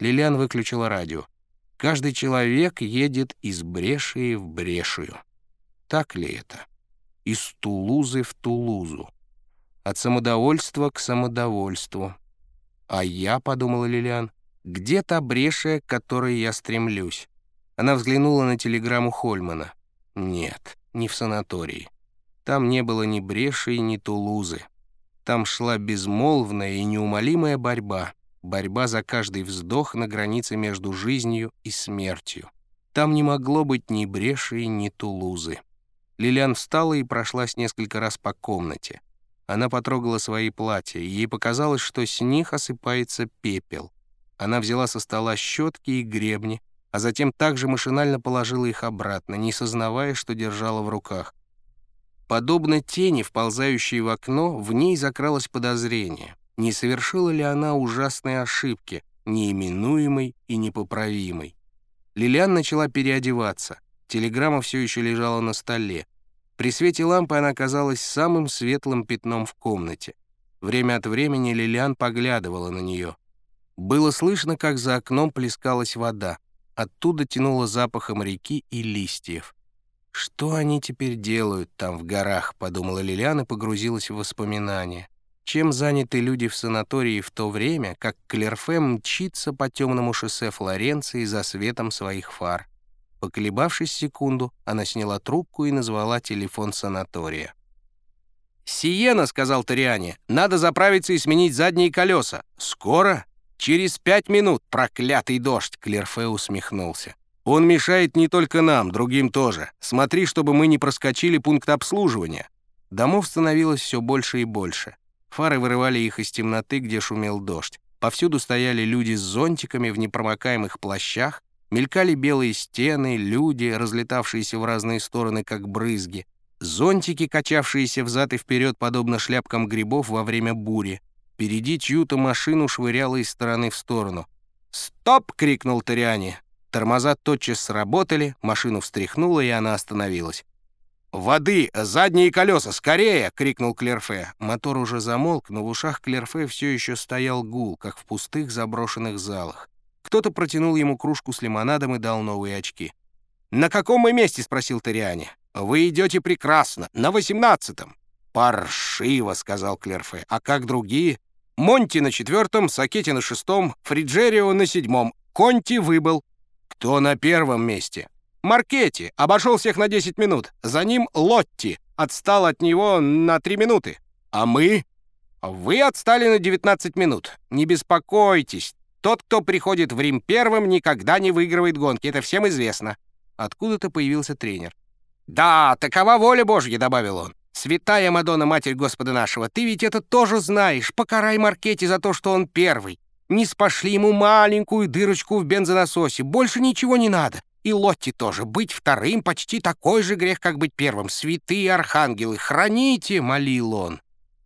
Лилиан выключила радио. Каждый человек едет из бреши в брешую. Так ли это? Из Тулузы в Тулузу. От самодовольства к самодовольству. А я, — подумала Лилиан, — где та брешия, к которой я стремлюсь? Она взглянула на телеграмму Хольмана. Нет, не в санатории. Там не было ни бреши, ни Тулузы. Там шла безмолвная и неумолимая борьба. Борьба за каждый вздох на границе между жизнью и смертью. Там не могло быть ни бреши, ни Тулузы. Лилиан встала и прошлась несколько раз по комнате. Она потрогала свои платья, и ей показалось, что с них осыпается пепел. Она взяла со стола щетки и гребни, а затем также машинально положила их обратно, не сознавая, что держала в руках. Подобно тени, вползающей в окно, в ней закралось подозрение. Не совершила ли она ужасной ошибки, неименуемой и непоправимой? Лилиан начала переодеваться. Телеграмма все еще лежала на столе. При свете лампы она казалась самым светлым пятном в комнате. Время от времени Лилиан поглядывала на нее. Было слышно, как за окном плескалась вода. Оттуда тянуло запахом реки и листьев. «Что они теперь делают там, в горах?» — подумала Лилиан и погрузилась в воспоминания. Чем заняты люди в санатории в то время, как Клерфе мчится по темному шоссе Флоренции за светом своих фар? Поколебавшись секунду, она сняла трубку и назвала телефон санатория. «Сиена», — сказал Ториане, — «надо заправиться и сменить задние колеса. Скоро?» «Через пять минут, проклятый дождь!» — Клерфе усмехнулся. «Он мешает не только нам, другим тоже. Смотри, чтобы мы не проскочили пункт обслуживания». Домов становилось все больше и больше. Фары вырывали их из темноты, где шумел дождь. Повсюду стояли люди с зонтиками в непромокаемых плащах, мелькали белые стены, люди, разлетавшиеся в разные стороны, как брызги, зонтики, качавшиеся взад и вперед, подобно шляпкам грибов во время бури. Впереди чью-то машину швыряло из стороны в сторону. «Стоп!» — крикнул Ториани. Тормоза тотчас сработали, машину встряхнуло, и она остановилась. «Воды! Задние колеса! Скорее!» — крикнул Клерфе. Мотор уже замолк, но в ушах Клерфе все еще стоял гул, как в пустых заброшенных залах. Кто-то протянул ему кружку с лимонадом и дал новые очки. «На каком мы месте?» — спросил Ториани. «Вы идете прекрасно. На восемнадцатом». «Паршиво», — сказал Клерфе. «А как другие?» Монти на четвертом, Сакетти на шестом, Фриджерио на седьмом. Конти выбыл. Кто на первом месте? Маркетти. Обошел всех на 10 минут. За ним Лотти. Отстал от него на 3 минуты. А мы? Вы отстали на 19 минут. Не беспокойтесь. Тот, кто приходит в Рим первым, никогда не выигрывает гонки. Это всем известно. Откуда-то появился тренер. «Да, такова воля Божья», — добавил он. «Святая Мадонна, Матерь Господа нашего, ты ведь это тоже знаешь. Покарай Маркетти за то, что он первый. Не спошли ему маленькую дырочку в бензонасосе. Больше ничего не надо. И Лотти тоже. Быть вторым почти такой же грех, как быть первым. Святые архангелы, храните!» — молил он.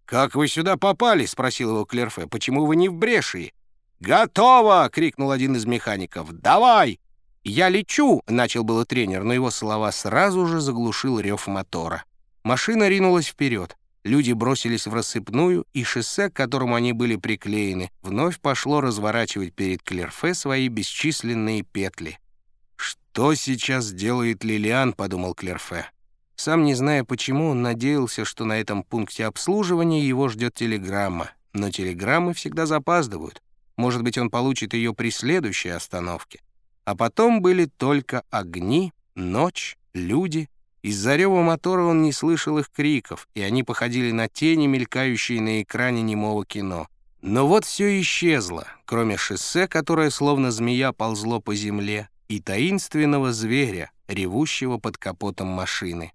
«Как вы сюда попали?» — спросил его Клерфе. «Почему вы не в Брешии?» «Готово!» — крикнул один из механиков. «Давай!» «Я лечу!» — начал было тренер, но его слова сразу же заглушил рев мотора. Машина ринулась вперед. Люди бросились в рассыпную, и шоссе, к которому они были приклеены, вновь пошло разворачивать перед Клерфе свои бесчисленные петли. «Что сейчас делает Лилиан?» — подумал Клерфе. Сам не зная почему, он надеялся, что на этом пункте обслуживания его ждет телеграмма. Но телеграммы всегда запаздывают. Может быть, он получит ее при следующей остановке. А потом были только огни, ночь, люди из-за рева мотора он не слышал их криков, и они походили на тени, мелькающие на экране немого кино. Но вот все исчезло, кроме шоссе, которое словно змея ползло по земле, и таинственного зверя, ревущего под капотом машины.